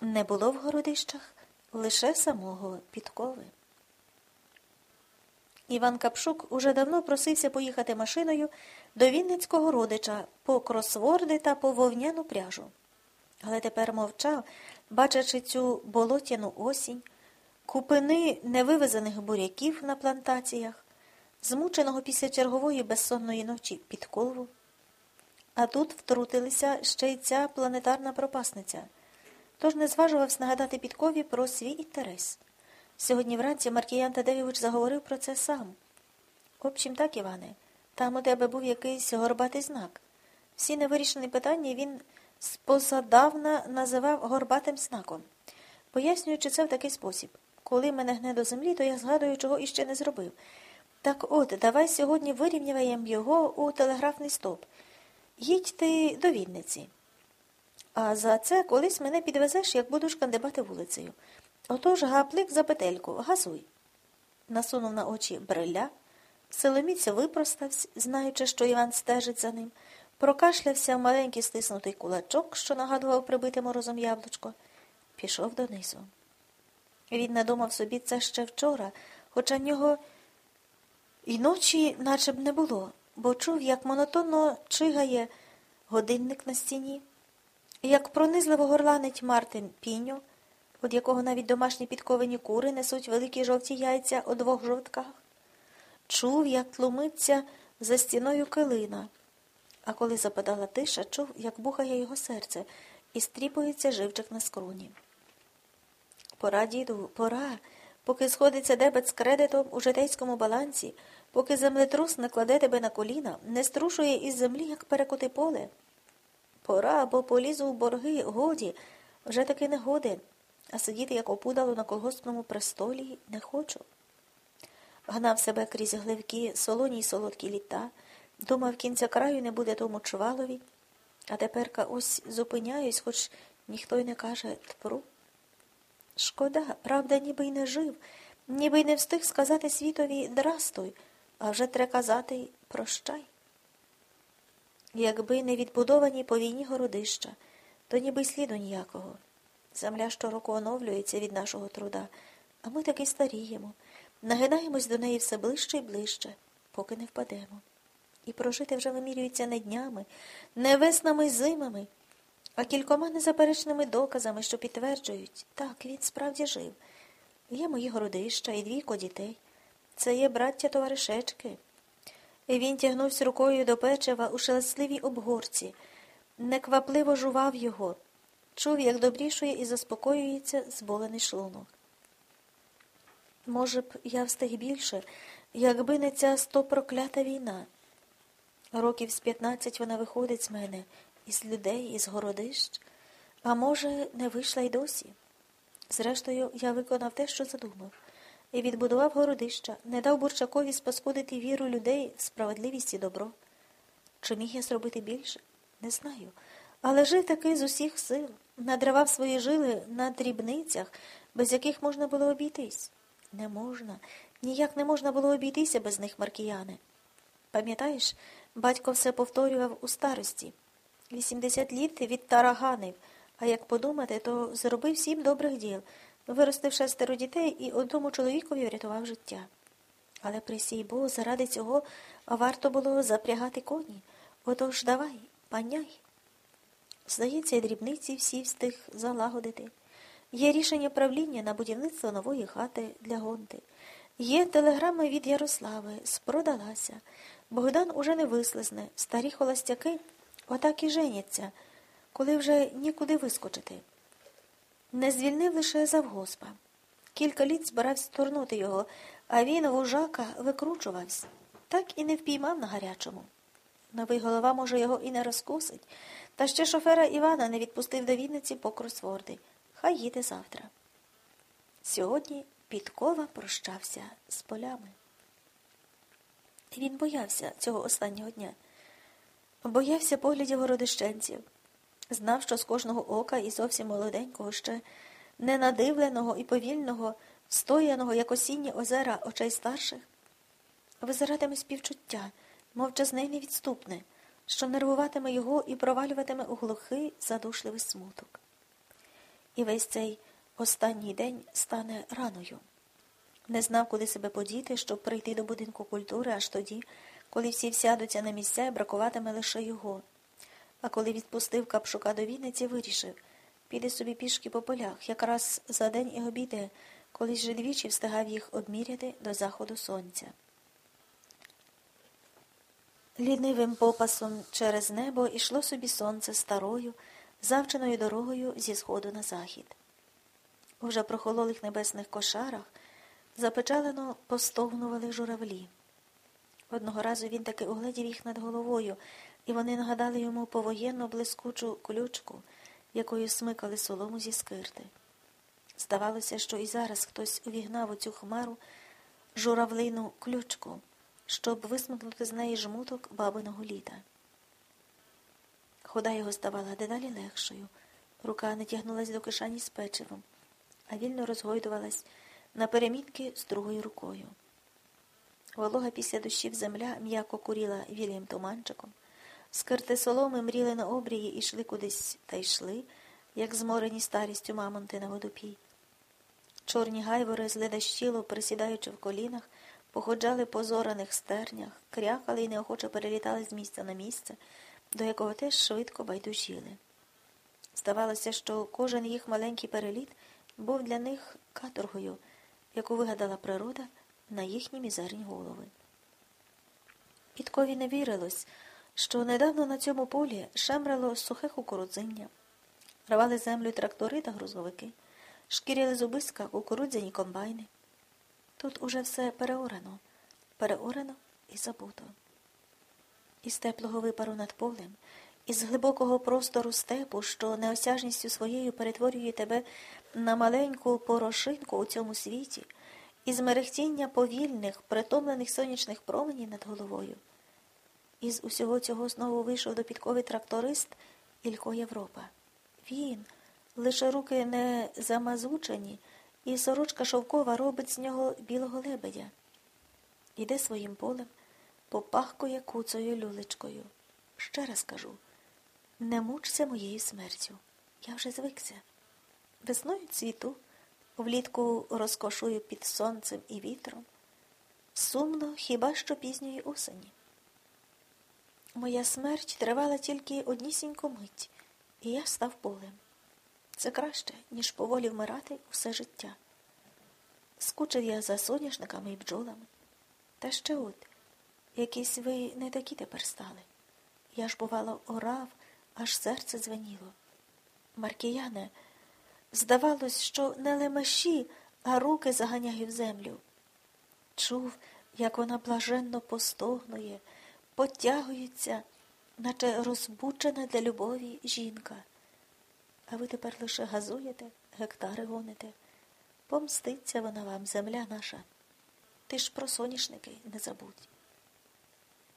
Не було в городищах лише самого підкови. Іван Капшук уже давно просився поїхати машиною до Вінницького родича по кросворди та по вовняну пряжу. Але тепер мовчав, бачачи цю болотяну осінь, купини невивезених буряків на плантаціях, змученого після чергової безсонної ночі підкову. А тут втрутилися ще й ця планетарна пропасниця, тож не зважувався нагадати підкові про свій інтерес. Сьогодні вранці Маркіян Тадеєвич заговорив про це сам. Общим так, Іване, там у тебе був якийсь горбатий знак. Всі невирішені питання він спозадавна називав горбатим знаком, пояснюючи це в такий спосіб. Коли мене гне до землі, то я згадую, чого іще не зробив. Так от, давай сьогодні вирівнюємо його у телеграфний стоп. Їдь ти до Вінниці. А за це колись мене підвезеш, як буду шкандибати вулицею. Отож гаплик за петельку, газуй. Насунув на очі бриля, силоміць випростався, знаючи, що Іван стежить за ним, прокашлявся в маленький стиснутий кулачок, що нагадував прибите морозом яблучко, пішов донизу. Він надумав собі це ще вчора, хоча в нього і ночі наче б не було, бо чув, як монотонно чигає годинник на стіні, як пронизливо горланить Мартин Піньо, від якого навіть домашні підковені кури несуть великі жовті яйця у двох жовтках. Чув, як тлумиться за стіною килина, а коли западала тиша, чув, як бухає його серце і стріпується живчик на скроні. Пора, діду, пора, поки сходиться дебет з кредитом у житейському балансі, поки землетрус не кладе тебе на коліна, не струшує із землі, як перекоти поле. Пора, бо полізу в борги, годі, вже таки не годен а сидіти, як опудало на колгоспному престолі, не хочу. Гнав себе крізь гливкі, солоні й солодкі літа, думав, кінця краю не буде тому чвалові, а теперка ось зупиняюсь, хоч ніхто й не каже тпру. Шкода, правда, ніби й не жив, ніби й не встиг сказати світові драстуй, а вже треба казати прощай. Якби не відбудовані по війні городища, то ніби й сліду ніякого. Земля щороку оновлюється від нашого труда, а ми таки старіємо, нагинаємось до неї все ближче і ближче, поки не впадемо. І прожити вже вимірюється не днями, не веснами й зимами, а кількома незаперечними доказами, що підтверджують, так, він справді жив. Є мої городища і двійко дітей. Це є браття товаришечки. Він тягнувся рукою до печива у шелестливій обгорці, неквапливо жував його чув, як добрішує і заспокоюється зболений шлунок. Може б, я встиг більше, якби не ця стопроклята війна. Років з п'ятнадцять вона виходить з мене, із людей, із городищ, а може, не вийшла й досі. Зрештою, я виконав те, що задумав, і відбудував городища, не дав Бурчакові спаскудити віру людей в справедливість і добро. Чи міг я зробити більше? Не знаю. Але жив таки з усіх сил надривав свої жили на дрібницях, без яких можна було обійтись. Не можна, ніяк не можна було обійтися без них, маркіяни. Пам'ятаєш, батько все повторював у старості. Вісімдесят літ від тараганив, а як подумати, то зробив сім добрих діл, виростив шестеро дітей і одному чоловікові врятував життя. Але присій Бог, заради цього варто було запрягати коні. Отож давай, паняй. Здається, дрібниці всі встиг залагодити. Є рішення правління на будівництво нової хати для гонти. Є телеграми від Ярослави, спродалася. Богдан уже не вислизне, старі холостяки отак і женяться, коли вже нікуди вискочити. Не звільнив лише завгоспа. Кілька літ збирався торнути його, а він вужака викручувався, так і не впіймав на гарячому. Новий голова, може, його і не розкусить. Та ще шофера Івана не відпустив до Вінниці по кросворди. Хай їде завтра. Сьогодні Підкова прощався з полями. Він боявся цього останнього дня, боявся поглядів городищенців, знав, що з кожного ока і зовсім молоденького, ще ненадивленого і повільного, стояного, як осінні озера очей старших, визиратиме співчуття, мовчазне й невідступне що нервуватиме його і провалюватиме у глухий, задушливий смуток. і весь цей останній день стане раною. Не знав, куди себе подіти, щоб прийти до будинку культури аж тоді, коли всі всядуться на місця і бракуватиме лише його. А коли відпустив Капшука до Вінниці, вирішив піде собі пішки по полях, якраз за день і обіде, колись же двічі встигав їх обміряти до заходу сонця. Лінивим попасом через небо ішло собі сонце старою, завченою дорогою зі сходу на захід. У вже прохололих небесних кошарах запечалено постогнували журавлі. Одного разу він таки угледів їх над головою, і вони нагадали йому повоєнну блискучу ключку, якою смикали солому зі скирти. Здавалося, що і зараз хтось увігнав у цю хмару журавлину ключку, щоб висмикнути з неї жмуток бабиного літа. Хода його ставала дедалі легшою, рука не тягнулась до кишані з печивом, а вільно розгойдувалась на перемінки з другою рукою. Волога після дощів земля м'яко куріла вілім туманчиком. Скирти соломи мріли на обрії і йшли кудись та йшли, як зморені старістю мамонти на водопій. Чорні гайвори зледащило, присідаючи в колінах, походжали по зораних стернях, крякали і неохоче перелітали з місця на місце, до якого теж швидко байдужіли. Здавалося, що кожен їх маленький переліт був для них каторгою, яку вигадала природа на їхні мізерні голови. Підкові не вірилось, що недавно на цьому полі шемрало сухе кукурудзиння, рвали землю трактори та грузовики, шкіряли зубиска кукурудзяні комбайни. Тут уже все переорано, переорано і забуто. Із теплого випару над полем, із глибокого простору степу, що неосяжністю своєю перетворює тебе на маленьку порошинку у цьому світі, із мерехтіння повільних, притомлених сонячних променів над головою. Із усього цього знову вийшов до підкови тракторист Ілько Європа. Він, лише руки не замазучені, і сорочка шовкова робить з нього білого лебедя. Іде своїм полем, попахкує куцою люлечкою. Ще раз кажу не мучся моєю смертю. Я вже звикся. Весною цвіту, влітку розкошую під сонцем і вітром. Сумно хіба що пізньої осені. Моя смерть тривала тільки однісіньку мить, і я став полем. Це краще, ніж поволі вмирати усе життя. Скучив я за соняшниками і бджолами. Та ще от, якісь ви не такі тепер стали. Я ж, бувало, орав, аж серце дзвеніло. Маркіяне, здавалось, що не лемеші, а руки заганяю в землю. Чув, як вона блаженно постогнує, потягується, наче розбучена для любові жінка. А ви тепер лише газуєте, гектари гоните. Помститься вона вам, земля наша. Ти ж про соняшники не забудь.